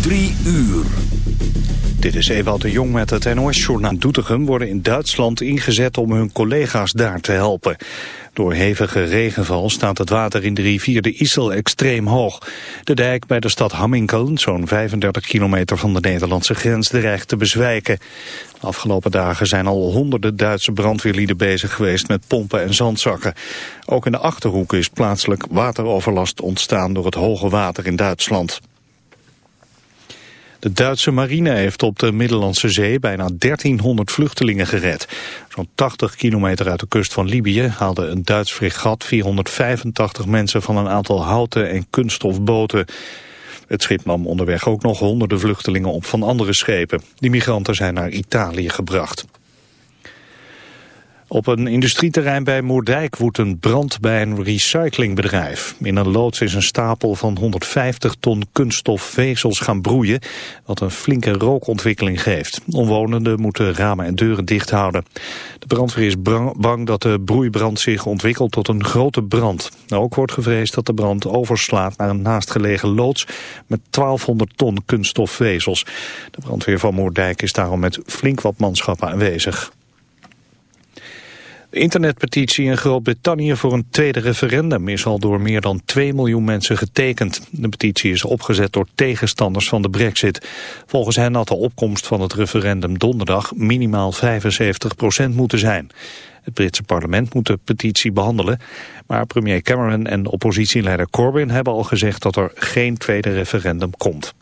Drie uur. Dit is Ewout de Jong met het NOS-journaal. Doetinchem worden in Duitsland ingezet om hun collega's daar te helpen. Door hevige regenval staat het water in de rivier de Issel extreem hoog. De dijk bij de stad Hamminkel, zo'n 35 kilometer van de Nederlandse grens, dreigt te bezwijken. Afgelopen dagen zijn al honderden Duitse brandweerlieden bezig geweest met pompen en zandzakken. Ook in de Achterhoek is plaatselijk wateroverlast ontstaan door het hoge water in Duitsland. De Duitse marine heeft op de Middellandse Zee bijna 1300 vluchtelingen gered. Zo'n 80 kilometer uit de kust van Libië haalde een Duits fregat 485 mensen van een aantal houten en kunststofboten. Het schip nam onderweg ook nog honderden vluchtelingen op van andere schepen. Die migranten zijn naar Italië gebracht. Op een industrieterrein bij Moerdijk woedt een brand bij een recyclingbedrijf. In een loods is een stapel van 150 ton kunststofvezels gaan broeien, wat een flinke rookontwikkeling geeft. Omwonenden moeten ramen en deuren dicht houden. De brandweer is bang dat de broeibrand zich ontwikkelt tot een grote brand. Ook wordt gevreesd dat de brand overslaat naar een naastgelegen loods met 1200 ton kunststofvezels. De brandweer van Moerdijk is daarom met flink wat manschappen aanwezig. De internetpetitie in Groot-Brittannië voor een tweede referendum is al door meer dan 2 miljoen mensen getekend. De petitie is opgezet door tegenstanders van de brexit. Volgens hen had de opkomst van het referendum donderdag minimaal 75% moeten zijn. Het Britse parlement moet de petitie behandelen, maar premier Cameron en oppositieleider Corbyn hebben al gezegd dat er geen tweede referendum komt.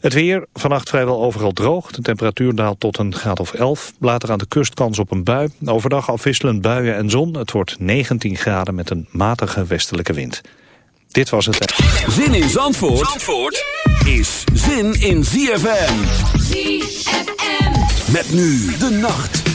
Het weer, vannacht vrijwel overal droog. De temperatuur daalt tot een graad of 11. Later aan de kust kans op een bui. Overdag afwisselend buien en zon. Het wordt 19 graden met een matige westelijke wind. Dit was het. Zin in Zandvoort, Zandvoort is zin in ZFM. ZFM. Met nu de nacht.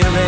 Of the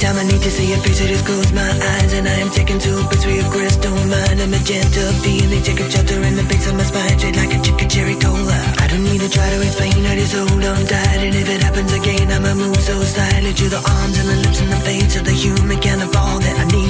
Anytime I need to see your face, I just close. My eyes And I am taken to a place where crystal mind. A magenta feeling, take a shelter in the base of my spine. Straight like a chicken cherry cola. I don't need to try to explain, I just hold on tight. And if it happens again, I'ma move so slightly To the arms and the lips and the face of the human kind of all that I need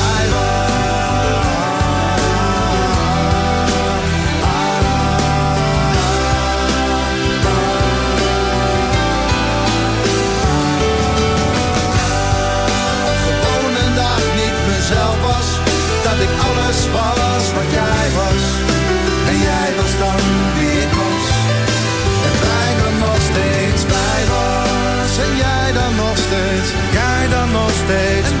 dan was. En wij dan nog steeds bij was. En jij dan nog steeds. Jij dan nog steeds.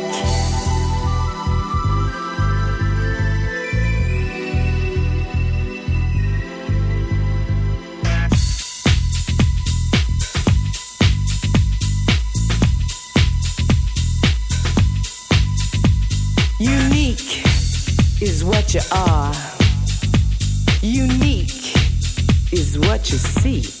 to see.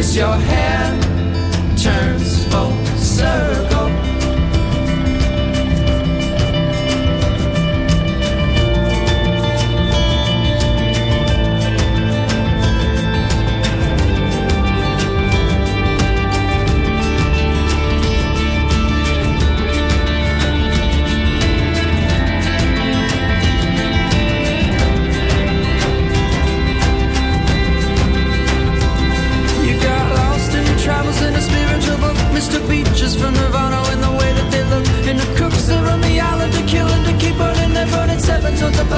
as your hand turns full circle.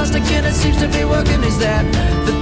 Plastic and it seems to be working. Is that the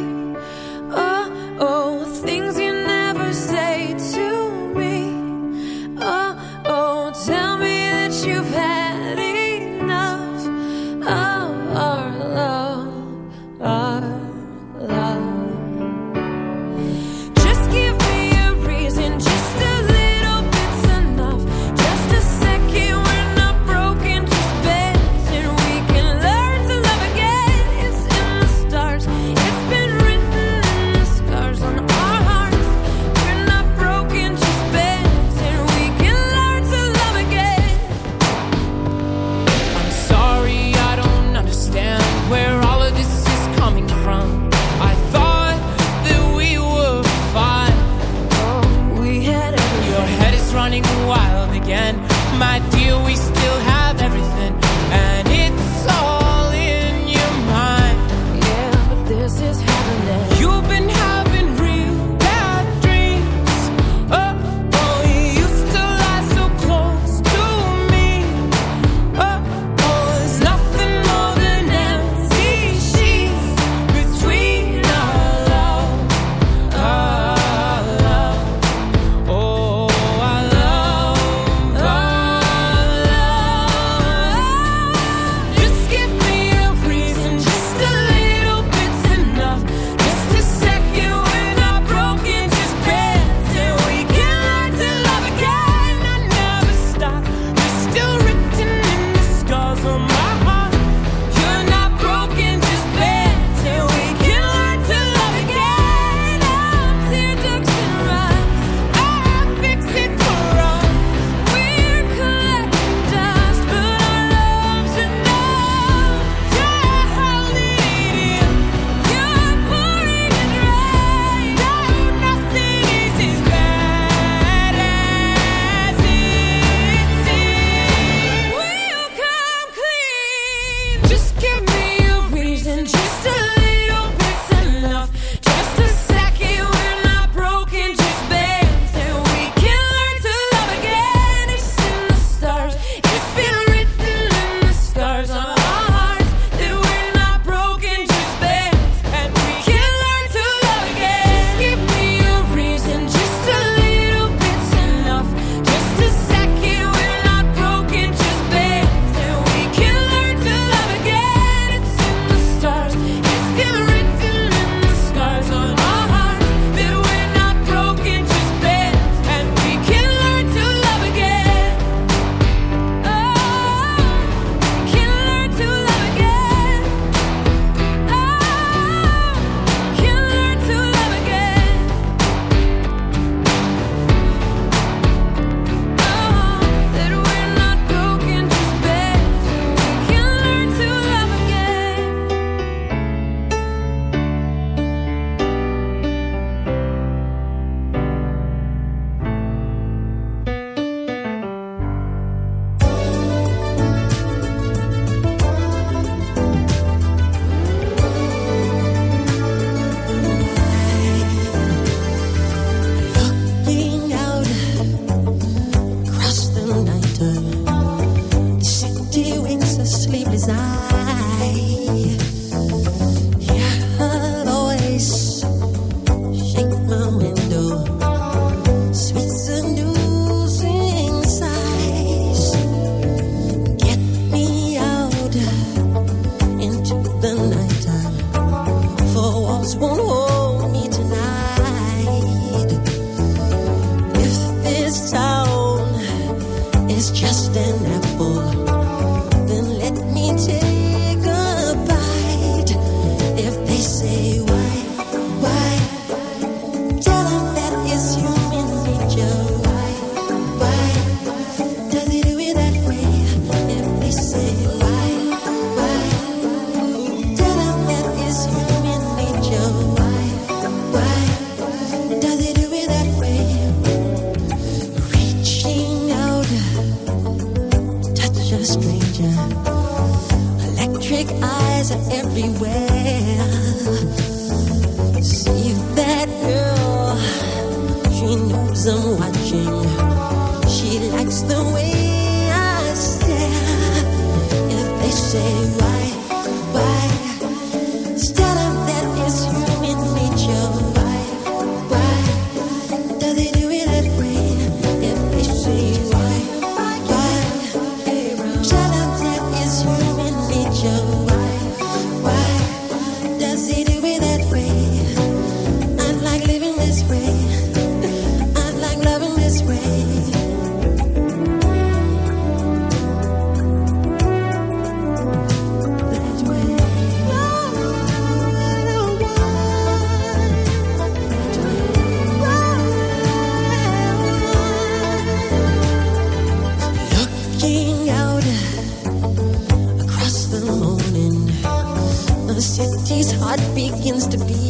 Begins to beat.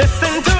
Listen to